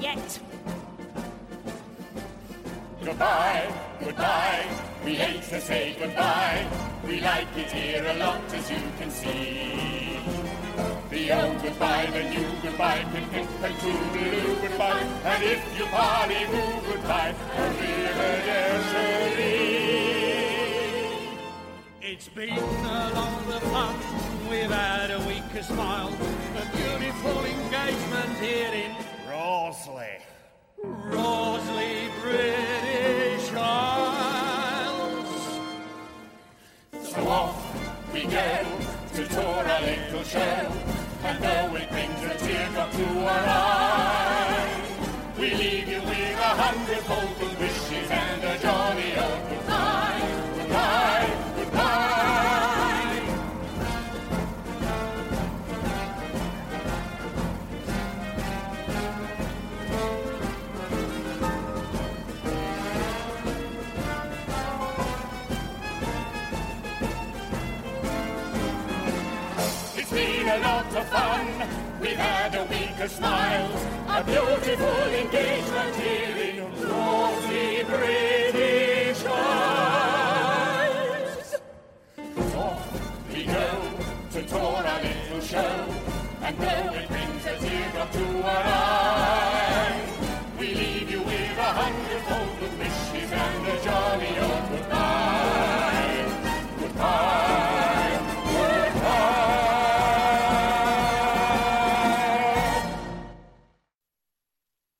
yet. Goodbye, goodbye, we hate to say goodbye. We like it here a lot, as you can see. The old goodbye, the new goodbye, pip pip and toodaloo goodbye. And if you party, woo goodbye, arrivederci. It's been a lot of fun. We've had a week of smiles. A beautiful engagement here So off we go to tour our little show. And though it brings a teardrop to our eye, we leave you with a hundred golden wishes and a jolly old been a lot of fun. We've had a week of smiles, a beautiful engagement here in rosy British Isles. Off we go to tour our little show, and though it brings a teardrop to our